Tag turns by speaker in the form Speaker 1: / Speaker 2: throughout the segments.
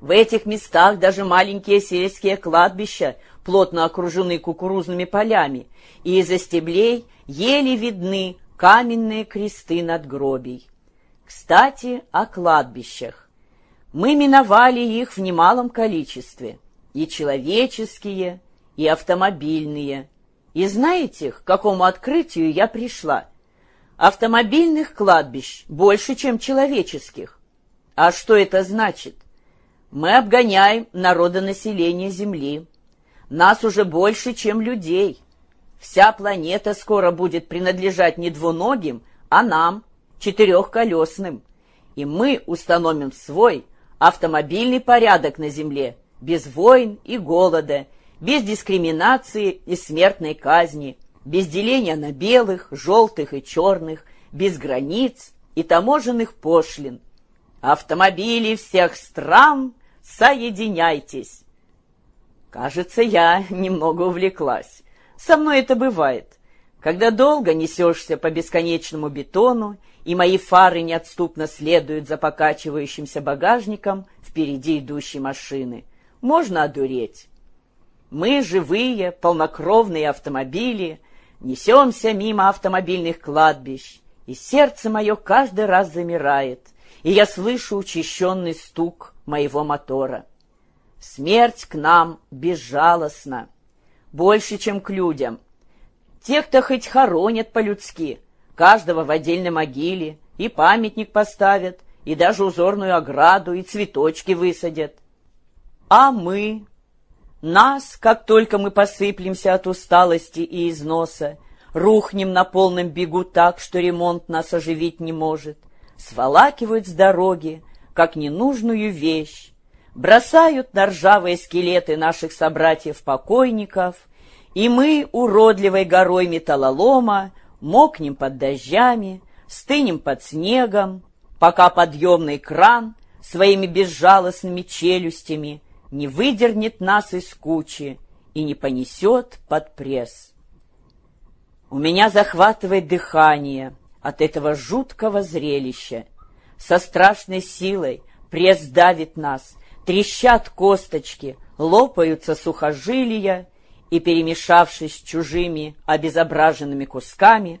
Speaker 1: В этих местах даже маленькие сельские кладбища плотно окружены кукурузными полями, и из-за стеблей еле видны каменные кресты над гробей. Кстати, о кладбищах. Мы миновали их в немалом количестве, и человеческие, и автомобильные. И знаете, к какому открытию я пришла? Автомобильных кладбищ больше, чем человеческих. А что это значит? Мы обгоняем народонаселение Земли. Нас уже больше, чем людей. Вся планета скоро будет принадлежать не двуногим, а нам, четырехколесным. И мы установим свой автомобильный порядок на Земле, без войн и голода, без дискриминации и смертной казни, без деления на белых, желтых и черных, без границ и таможенных пошлин. Автомобили всех стран Соединяйтесь!» Кажется, я немного увлеклась. Со мной это бывает. Когда долго несешься по бесконечному бетону, и мои фары неотступно следуют за покачивающимся багажником впереди идущей машины, можно одуреть. Мы, живые, полнокровные автомобили, несемся мимо автомобильных кладбищ, и сердце мое каждый раз замирает, и я слышу учащенный стук моего мотора. Смерть к нам безжалостна, больше, чем к людям. Тех-то хоть хоронят по-людски, каждого в отдельной могиле, и памятник поставят, и даже узорную ограду, и цветочки высадят. А мы... Нас, как только мы посыплемся от усталости и износа, рухнем на полном бегу так, что ремонт нас оживить не может, сволакивают с дороги, как ненужную вещь, бросают на ржавые скелеты наших собратьев-покойников, и мы, уродливой горой металлолома, мокнем под дождями, стынем под снегом, пока подъемный кран своими безжалостными челюстями не выдернет нас из кучи и не понесет под пресс. У меня захватывает дыхание от этого жуткого зрелища, со страшной силой пресс давит нас, трещат косточки, лопаются сухожилия, и, перемешавшись с чужими обезображенными кусками,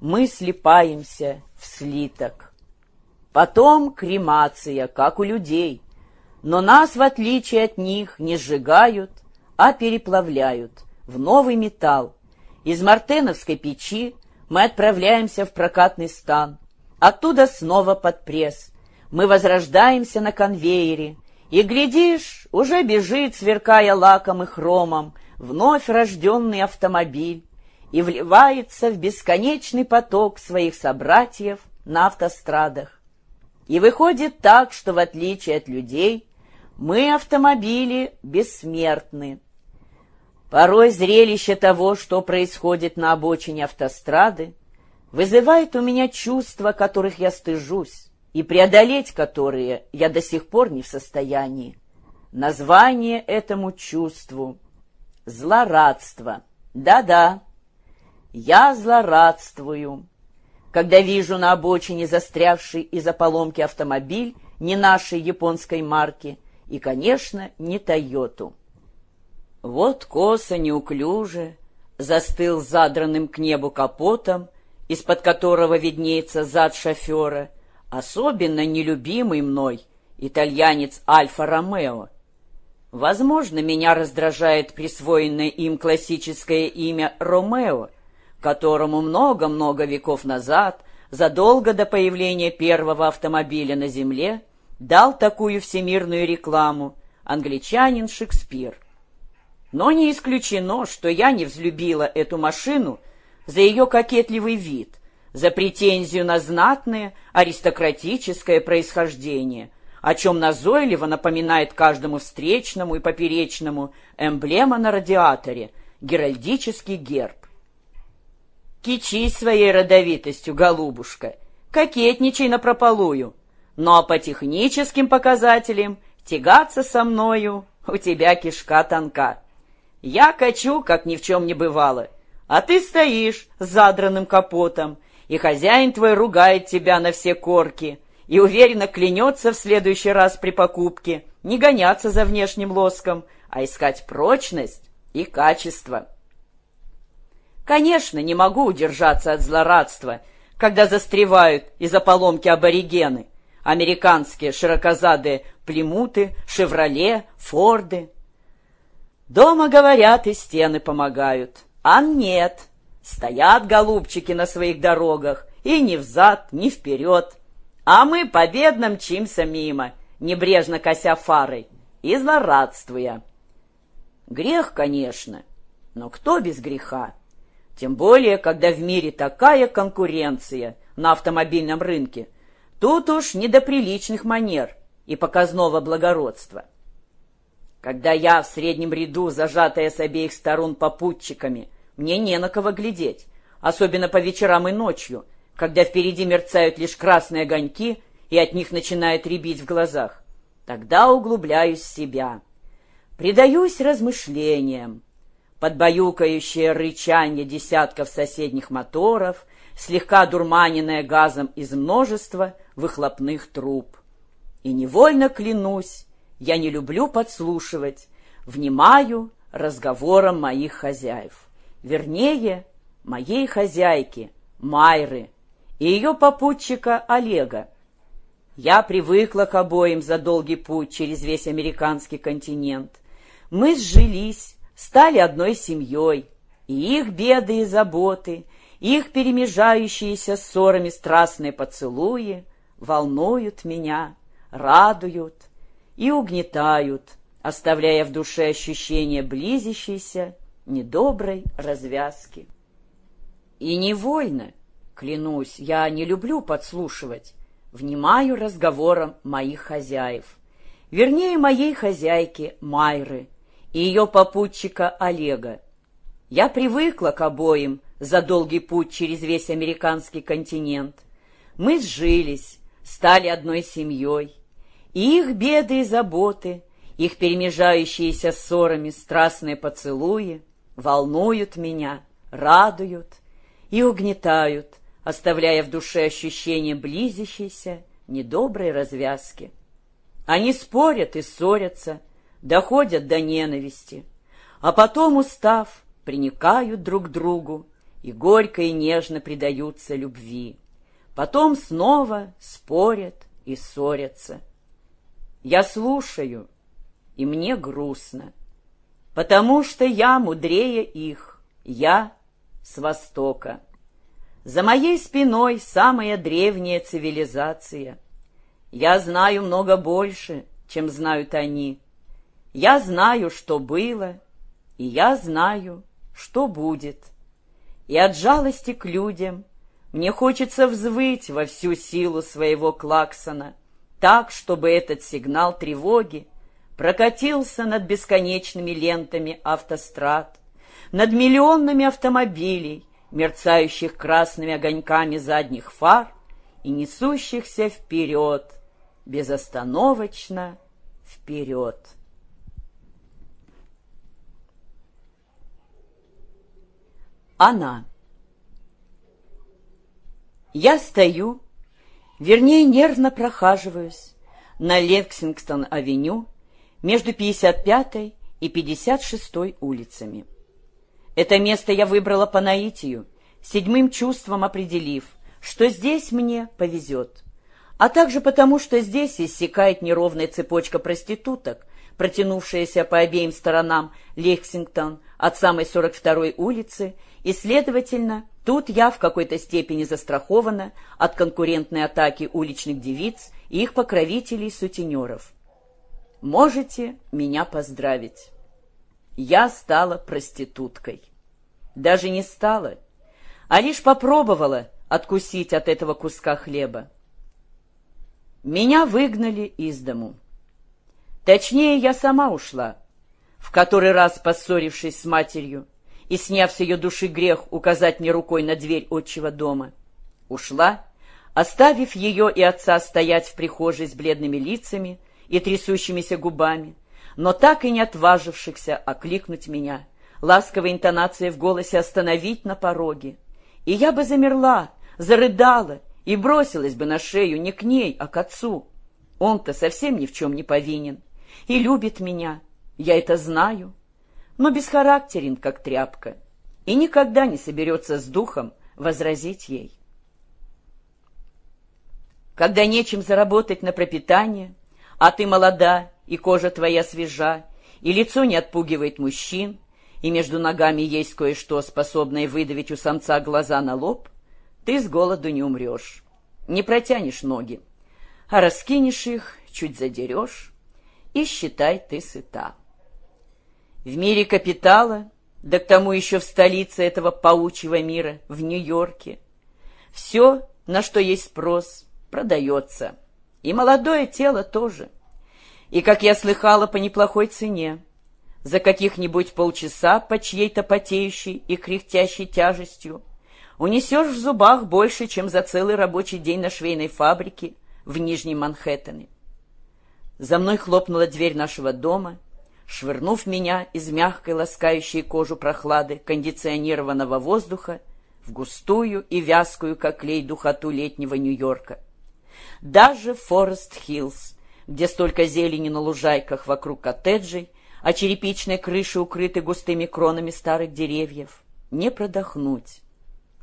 Speaker 1: мы слипаемся в слиток. Потом кремация, как у людей, но нас, в отличие от них, не сжигают, а переплавляют в новый металл. Из мартеновской печи мы отправляемся в прокатный стан, Оттуда снова под пресс. Мы возрождаемся на конвейере, и, глядишь, уже бежит, сверкая лаком и хромом, вновь рожденный автомобиль и вливается в бесконечный поток своих собратьев на автострадах. И выходит так, что в отличие от людей, мы, автомобили, бессмертны. Порой зрелище того, что происходит на обочине автострады, вызывает у меня чувства, которых я стыжусь, и преодолеть которые я до сих пор не в состоянии. Название этому чувству — злорадство. Да-да, я злорадствую, когда вижу на обочине застрявший из-за поломки автомобиль не нашей японской марки и, конечно, не «Тойоту». Вот косо, неуклюже, застыл задранным к небу капотом из-под которого виднеется зад шофера, особенно нелюбимый мной итальянец Альфа-Ромео. Возможно, меня раздражает присвоенное им классическое имя Ромео, которому много-много веков назад, задолго до появления первого автомобиля на Земле, дал такую всемирную рекламу англичанин Шекспир. Но не исключено, что я не взлюбила эту машину – за ее кокетливый вид, за претензию на знатное аристократическое происхождение, о чем назойливо напоминает каждому встречному и поперечному эмблема на радиаторе, геральдический герб. Кичись своей родовитостью, голубушка, кокетничай напропалую, но по техническим показателям тягаться со мною у тебя кишка тонка. Я качу, как ни в чем не бывало, а ты стоишь с задранным капотом, и хозяин твой ругает тебя на все корки и уверенно клянется в следующий раз при покупке не гоняться за внешним лоском, а искать прочность и качество. Конечно, не могу удержаться от злорадства, когда застревают из-за поломки аборигены, американские широкозадые племуты, шевроле, форды. Дома, говорят, и стены помогают, а нет. Стоят голубчики на своих дорогах, и ни взад, ни вперед. А мы победно мчимся мимо, небрежно кося фарой и злорадствуя. Грех, конечно, но кто без греха? Тем более, когда в мире такая конкуренция на автомобильном рынке. Тут уж не до приличных манер и показного благородства. Когда я в среднем ряду, зажатая с обеих сторон попутчиками, мне не на кого глядеть, особенно по вечерам и ночью, когда впереди мерцают лишь красные огоньки и от них начинает рябить в глазах. Тогда углубляюсь в себя, предаюсь размышлениям, подбаюкающее рычание десятков соседних моторов, слегка дурманенное газом из множества выхлопных труб. И невольно клянусь, я не люблю подслушивать, внимаю разговорам моих хозяев. Вернее, моей хозяйки, Майры, и ее попутчика Олега. Я привыкла к обоим за долгий путь через весь американский континент. Мы сжились, стали одной семьей, и их беды и заботы, их перемежающиеся ссорами страстные поцелуи волнуют меня, радуют и угнетают, оставляя в душе ощущение близящейся недоброй развязки. И невольно, клянусь, я не люблю подслушивать, внимаю разговорам моих хозяев, вернее, моей хозяйки Майры, и ее попутчика Олега. Я привыкла к обоим за долгий путь через весь американский континент. Мы сжились, стали одной семьей, и их беды и заботы, их перемежающиеся ссорами страстные поцелуи волнуют меня, радуют и угнетают, оставляя в душе ощущение близящейся, недоброй развязки. Они спорят и ссорятся, доходят до ненависти, а потом, устав, приникают друг к другу и горько и нежно предаются любви. Потом снова спорят и ссорятся. Я слушаю, и мне грустно, потому что я мудрее их, я с Востока. За моей спиной самая древняя цивилизация. Я знаю много больше, чем знают они. Я знаю, что было, и я знаю, что будет. И от жалости к людям мне хочется взвыть во всю силу своего клаксона, так, чтобы этот сигнал тревоги прокатился над бесконечными лентами автострад, над миллионами автомобилей, мерцающих красными огоньками задних фар и несущихся вперед, безостановочно вперед. Она. Я стою, вернее, нервно прохаживаюсь на Лексингтон-авеню между 55-й и 56-й улицами. Это место я выбрала по наитию, седьмым чувством определив, что здесь мне повезет, а также потому, что здесь иссякает неровная цепочка проституток, протянувшаяся по обеим сторонам Лексингтон от самой 42-й улицы и, следовательно, тут я в какой-то степени застрахована от конкурентной атаки уличных девиц и их покровителей-сутенеров. Можете меня поздравить. Я стала проституткой. Даже не стала, а лишь попробовала откусить от этого куска хлеба. Меня выгнали из дому. Точнее, я сама ушла, в который раз поссорившись с матерью, и, сняв с ее души грех, указать мне рукой на дверь отчего дома. Ушла, оставив ее и отца стоять в прихожей с бледными лицами и трясущимися губами, но так и не отважившихся окликнуть меня, ласковой интонацией в голосе остановить на пороге. И я бы замерла, зарыдала и бросилась бы на шею не к ней, а к отцу. Он-то совсем ни в чем не повинен. и любит меня, я это знаю, но бесхарактерен, как тряпка, и никогда не соберется с духом возразить ей. Когда нечем заработать на пропитание, а ты молода, и кожа твоя свежа, и лицо не отпугивает мужчин, и между ногами есть кое-что, способное выдавить у самца глаза на лоб, ты с голоду не умрешь, не протянешь ноги, а раскинешь их, чуть задерешь, и считай ты сыта. В мире капитала, да к тому еще в столице этого паучьего мира, в Нью-Йорке, все, на что есть спрос, продается, и молодое тело тоже, и, как я слыхала, по неплохой цене, за каких-нибудь полчаса по чьей-то потеющей и кряхтящей тяжестью унесешь в зубах больше, чем за целый рабочий день на швейной фабрике в Нижнем Манхэттене. За мной хлопнула дверь нашего дома, швырнув меня из мягкой ласкающей кожу прохлады кондиционированного воздуха в густую и вязкую, как клей, духоту летнего Нью-Йорка. Даже Форест-Хиллз, где столько зелени на лужайках вокруг коттеджей, а черепичные крыши укрыты густыми кронами старых деревьев. Не продохнуть.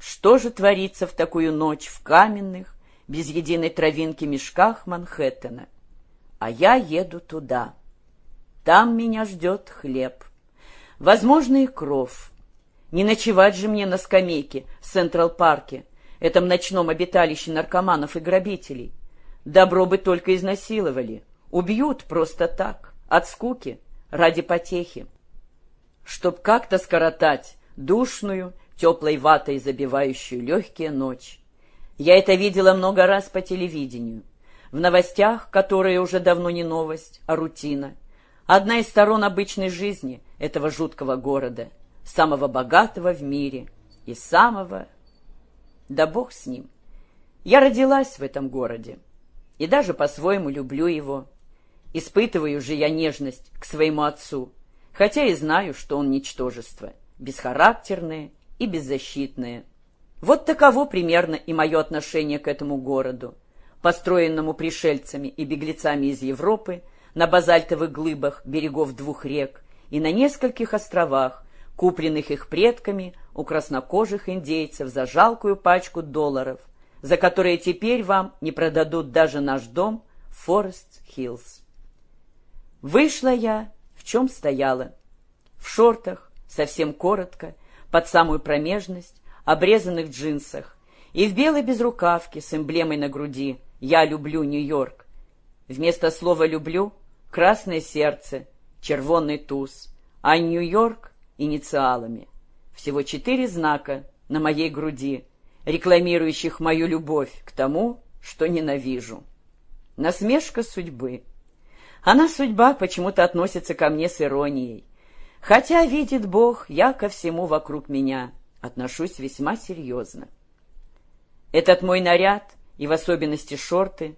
Speaker 1: Что же творится в такую ночь в каменных, без единой травинки мешках Манхэттена? А я еду туда. Там меня ждет хлеб. Возможно, и кров. Не ночевать же мне на скамейке в Централ-парке, этом ночном обиталище наркоманов и грабителей. Добро бы только изнасиловали. Убьют просто так, от скуки, ради потехи. Чтоб как-то скоротать душную, теплой ватой забивающую легкие ночь. Я это видела много раз по телевидению. В новостях, которые уже давно не новость, а рутина. Одна из сторон обычной жизни этого жуткого города, самого богатого в мире и самого... Да бог с ним. Я родилась в этом городе и даже по-своему люблю его. Испытываю же я нежность к своему отцу, хотя и знаю, что он ничтожество, бесхарактерное и беззащитное. Вот таково примерно и мое отношение к этому городу, построенному пришельцами и беглецами из Европы на базальтовых глыбах берегов двух рек и на нескольких островах, купленных их предками у краснокожих индейцев за жалкую пачку долларов, за которые теперь вам не продадут даже наш дом Форест-Хиллз. Вышла я, в чем стояла. В шортах, совсем коротко, под самую промежность, обрезанных джинсах и в белой безрукавке с эмблемой на груди «Я люблю Нью-Йорк». Вместо слова «люблю» — красное сердце, червонный туз, а Нью-Йорк — инициалами. Всего четыре знака на моей груди, рекламирующих мою любовь к тому, что ненавижу. Насмешка судьбы — она, судьба, почему-то относится ко мне с иронией. Хотя, видит Бог, я ко всему вокруг меня отношусь весьма серьезно. Этот мой наряд, и в особенности шорты,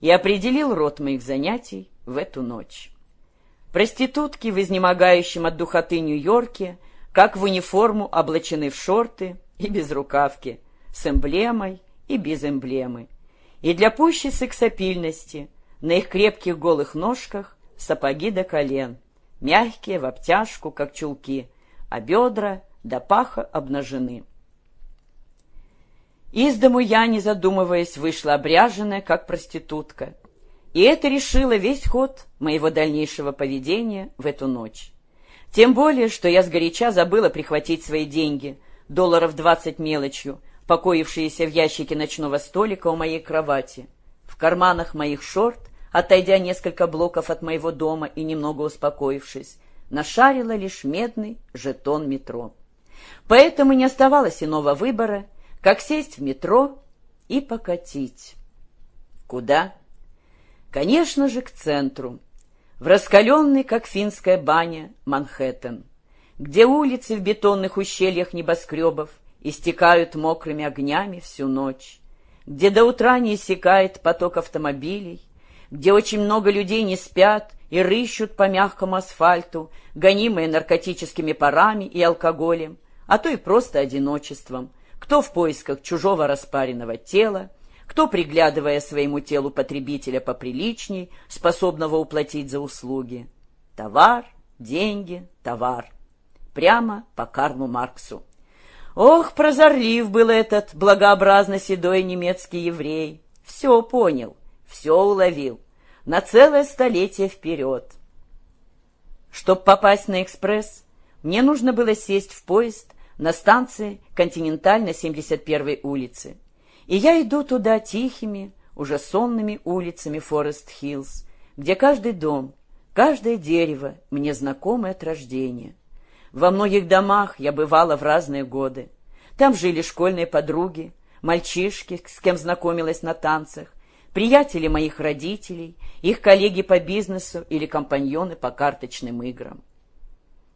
Speaker 1: и определил род моих занятий в эту ночь. Проститутки в изнемогающем от духоты Нью-Йорке, как в униформу, облачены в шорты и без рукавки, с эмблемой и без эмблемы. И для пущей сексапильности – на их крепких голых ножках сапоги до колен, мягкие, в обтяжку, как чулки, а бедра до паха обнажены. Из дому я, не задумываясь, вышла обряженная, как проститутка. И это решило весь ход моего дальнейшего поведения в эту ночь. Тем более, что я сгоряча забыла прихватить свои деньги, долларов двадцать мелочью, покоившиеся в ящике ночного столика у моей кровати. В карманах моих шорт отойдя несколько блоков от моего дома и немного успокоившись, нашарила лишь медный жетон метро. Поэтому не оставалось иного выбора, как сесть в метро и покатить. Куда? Конечно же, к центру, в раскаленный, как финская баня, Манхэттен, где улицы в бетонных ущельях небоскребов истекают мокрыми огнями всю ночь, где до утра не иссякает поток автомобилей, где очень много людей не спят и рыщут по мягкому асфальту, гонимые наркотическими парами и алкоголем, а то и просто одиночеством, кто в поисках чужого распаренного тела, кто, приглядывая своему телу потребителя поприличней, способного уплатить за услуги. Товар, деньги, товар. Прямо по Карлу Марксу. Ох, прозорлив был этот благообразно седой немецкий еврей. Все понял, все уловил. На целое столетие вперед. Чтобы попасть на экспресс, мне нужно было сесть в поезд на станции «Континенталь» на 71-й улице. И я иду туда тихими, уже сонными улицами Форест-Хиллз, где каждый дом, каждое дерево мне знакомы от рождения. Во многих домах я бывала в разные годы. Там жили школьные подруги, мальчишки, с кем знакомилась на танцах, приятели моих родителей, их коллеги по бизнесу или компаньоны по карточным играм.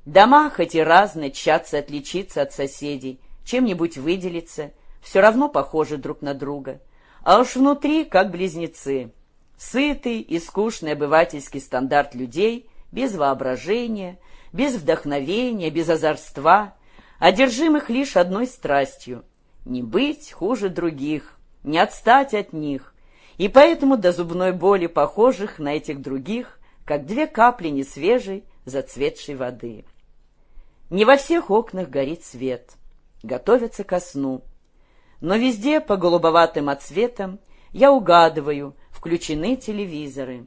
Speaker 1: Дома, хоть и разные, тщатся отличиться от соседей, чем-нибудь выделиться, все равно похожи друг на друга. А уж внутри, как близнецы. Сытый и скучный обывательский стандарт людей, без воображения, без вдохновения, без озорства, одержимых лишь одной страстью — не быть хуже других, не отстать от них, и поэтому до зубной боли похожих на этих других, как две капли несвежей, зацветшей воды. Не во всех окнах горит свет, готовятся ко сну, но везде по голубоватым отсветам я угадываю, включены телевизоры.